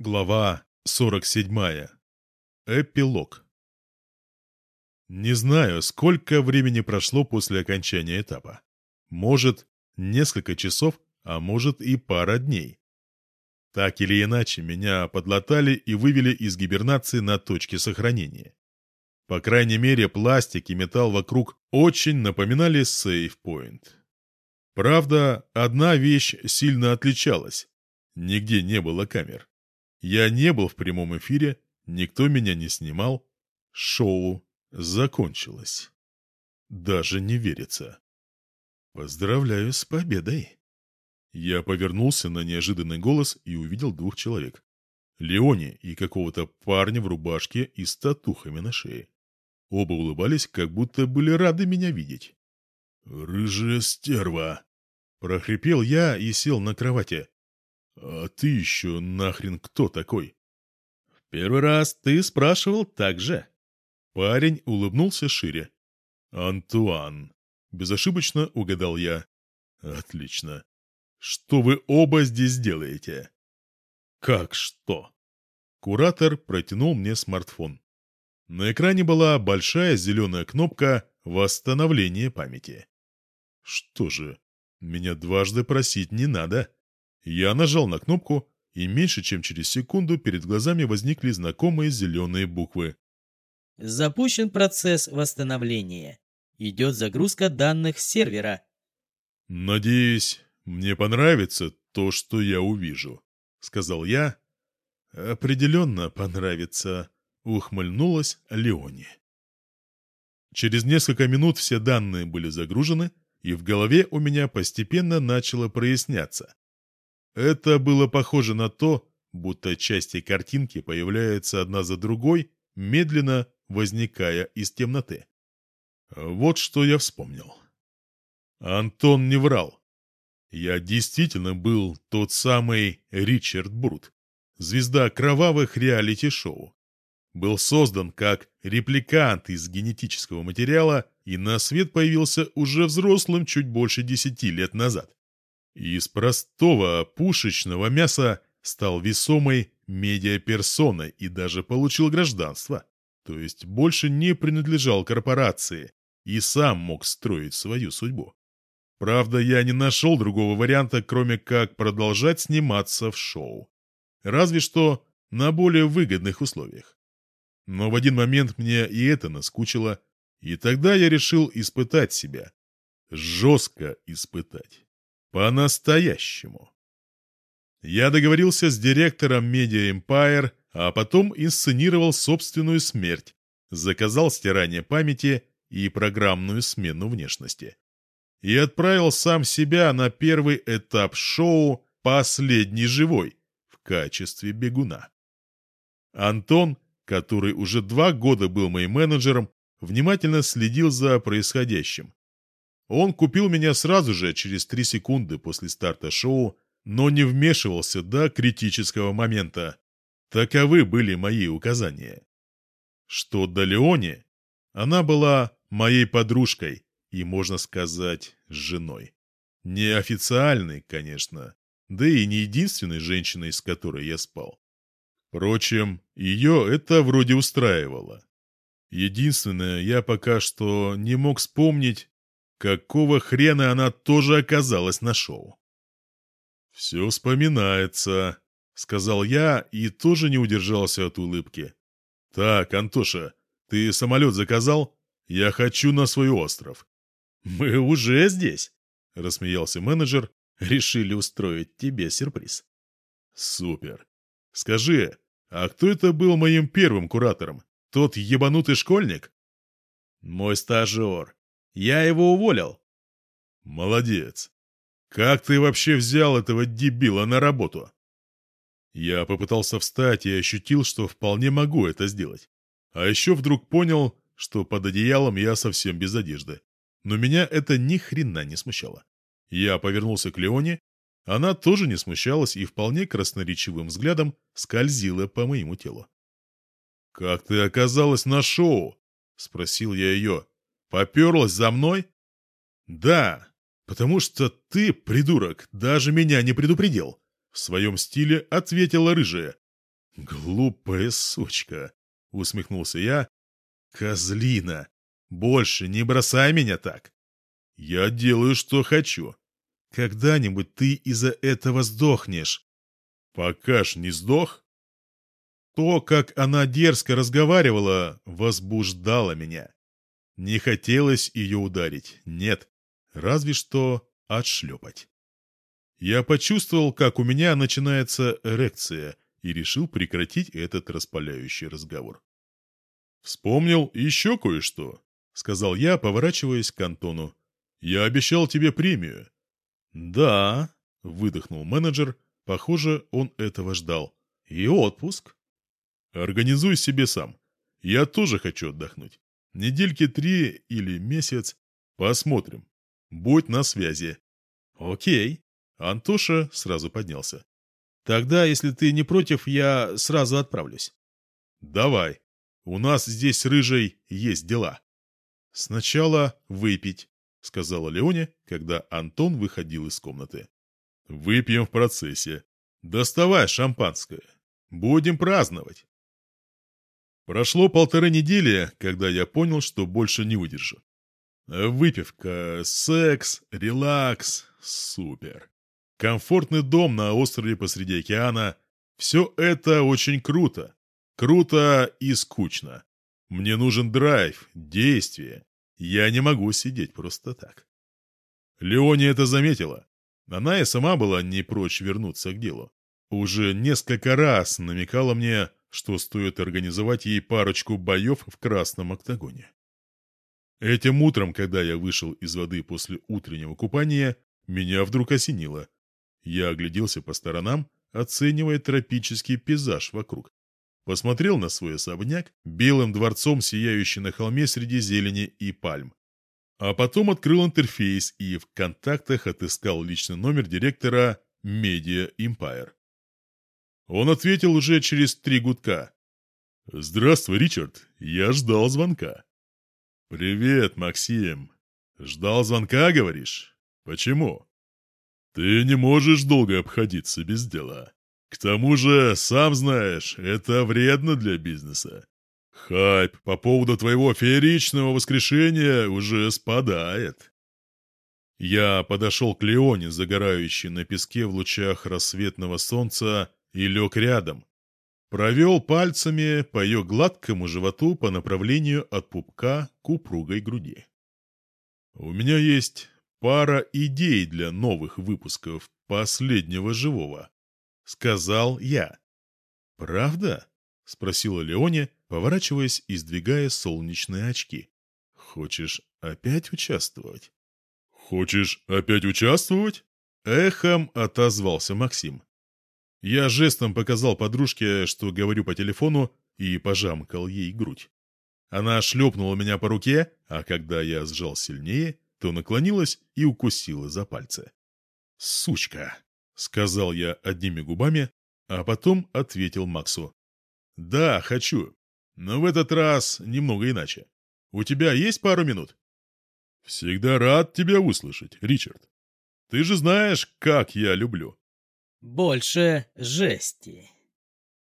Глава 47. Эпилог. Не знаю, сколько времени прошло после окончания этапа. Может, несколько часов, а может и пара дней. Так или иначе, меня подлатали и вывели из гибернации на точке сохранения. По крайней мере, пластик и металл вокруг очень напоминали сейф-поинт. Правда, одна вещь сильно отличалась. Нигде не было камер. Я не был в прямом эфире, никто меня не снимал. Шоу закончилось. Даже не верится. Поздравляю с победой. Я повернулся на неожиданный голос и увидел двух человек. Леони и какого-то парня в рубашке и с татухами на шее. Оба улыбались, как будто были рады меня видеть. «Рыжая стерва!» Прохрипел я и сел на кровати. «А ты еще нахрен кто такой?» «Первый раз ты спрашивал так же». Парень улыбнулся шире. «Антуан». Безошибочно угадал я. «Отлично. Что вы оба здесь делаете?» «Как что?» Куратор протянул мне смартфон. На экране была большая зеленая кнопка «Восстановление памяти». Что же, меня дважды просить не надо. Я нажал на кнопку, и меньше чем через секунду перед глазами возникли знакомые зеленые буквы. Запущен процесс восстановления. Идет загрузка данных с сервера. «Надеюсь, мне понравится то, что я увижу», — сказал я. «Определенно понравится», — ухмыльнулась Леони. Через несколько минут все данные были загружены, и в голове у меня постепенно начало проясняться. Это было похоже на то, будто части картинки появляются одна за другой, медленно возникая из темноты. Вот что я вспомнил. Антон не врал. Я действительно был тот самый Ричард Брут, звезда кровавых реалити-шоу. Был создан как репликант из генетического материала и на свет появился уже взрослым чуть больше десяти лет назад из простого пушечного мяса стал весомой медиаперсоной и даже получил гражданство. То есть больше не принадлежал корпорации и сам мог строить свою судьбу. Правда, я не нашел другого варианта, кроме как продолжать сниматься в шоу. Разве что на более выгодных условиях. Но в один момент мне и это наскучило, и тогда я решил испытать себя. Жестко испытать. По-настоящему. Я договорился с директором Media Empire, а потом инсценировал собственную смерть, заказал стирание памяти и программную смену внешности. И отправил сам себя на первый этап шоу «Последний живой» в качестве бегуна. Антон, который уже два года был моим менеджером, внимательно следил за происходящим. Он купил меня сразу же, через три секунды после старта шоу, но не вмешивался до критического момента. Таковы были мои указания. Что до Леоне, она была моей подружкой и, можно сказать, женой. Неофициальной, конечно, да и не единственной женщиной, с которой я спал. Впрочем, ее это вроде устраивало. Единственное, я пока что не мог вспомнить, Какого хрена она тоже оказалась на шоу? «Все вспоминается», — сказал я и тоже не удержался от улыбки. «Так, Антоша, ты самолет заказал? Я хочу на свой остров». «Мы уже здесь», — рассмеялся менеджер. «Решили устроить тебе сюрприз». «Супер. Скажи, а кто это был моим первым куратором? Тот ебанутый школьник?» «Мой стажер. Я его уволил. Молодец. Как ты вообще взял этого дебила на работу? Я попытался встать и ощутил, что вполне могу это сделать. А еще вдруг понял, что под одеялом я совсем без одежды. Но меня это ни хрена не смущало. Я повернулся к Леоне, она тоже не смущалась и вполне красноречивым взглядом скользила по моему телу. «Как ты оказалась на шоу?» — спросил я ее. Поперлась за мной? Да, потому что ты, придурок, даже меня не предупредил. В своем стиле ответила рыжая. «Глупая сучка!» — усмехнулся я. «Козлина! Больше не бросай меня так! Я делаю, что хочу. Когда-нибудь ты из-за этого сдохнешь. Пока ж не сдох. То, как она дерзко разговаривала, возбуждало меня. Не хотелось ее ударить, нет, разве что отшлепать. Я почувствовал, как у меня начинается эрекция, и решил прекратить этот распаляющий разговор. «Вспомнил еще кое-что», — сказал я, поворачиваясь к Антону. «Я обещал тебе премию». «Да», — выдохнул менеджер, похоже, он этого ждал. «И отпуск». «Организуй себе сам. Я тоже хочу отдохнуть. Недельки три или месяц. Посмотрим. Будь на связи». «Окей». Антоша сразу поднялся. «Тогда, если ты не против, я сразу отправлюсь». «Давай. У нас здесь, рыжий, есть дела». «Сначала выпить», — сказала Леоне, когда Антон выходил из комнаты. «Выпьем в процессе. Доставай шампанское. Будем праздновать». Прошло полторы недели, когда я понял, что больше не выдержу. Выпивка, секс, релакс — супер. Комфортный дом на острове посреди океана — все это очень круто. Круто и скучно. Мне нужен драйв, действие. Я не могу сидеть просто так. Леония это заметила. Она и сама была не прочь вернуться к делу. Уже несколько раз намекала мне, что стоит организовать ей парочку боев в красном октагоне. Этим утром, когда я вышел из воды после утреннего купания, меня вдруг осенило. Я огляделся по сторонам, оценивая тропический пейзаж вокруг. Посмотрел на свой особняк, белым дворцом сияющий на холме среди зелени и пальм. А потом открыл интерфейс и в контактах отыскал личный номер директора Media Empire. Он ответил уже через три гудка. «Здравствуй, Ричард. Я ждал звонка». «Привет, Максим. Ждал звонка, говоришь? Почему?» «Ты не можешь долго обходиться без дела. К тому же, сам знаешь, это вредно для бизнеса. Хайп по поводу твоего фееричного воскрешения уже спадает. Я подошел к Леоне, загорающей на песке в лучах рассветного солнца, и лег рядом. Провел пальцами по ее гладкому животу по направлению от пупка к упругой груди. У меня есть пара идей для новых выпусков последнего живого сказал я. «Правда?» — спросила Леоне, поворачиваясь и сдвигая солнечные очки. «Хочешь опять участвовать?» «Хочешь опять участвовать?» Эхом отозвался Максим. Я жестом показал подружке, что говорю по телефону, и пожамкал ей грудь. Она шлепнула меня по руке, а когда я сжал сильнее, то наклонилась и укусила за пальцы. «Сучка!» — сказал я одними губами, а потом ответил Максу. «Да, хочу. Но в этот раз немного иначе. У тебя есть пару минут?» «Всегда рад тебя услышать, Ричард. Ты же знаешь, как я люблю». «Больше жести».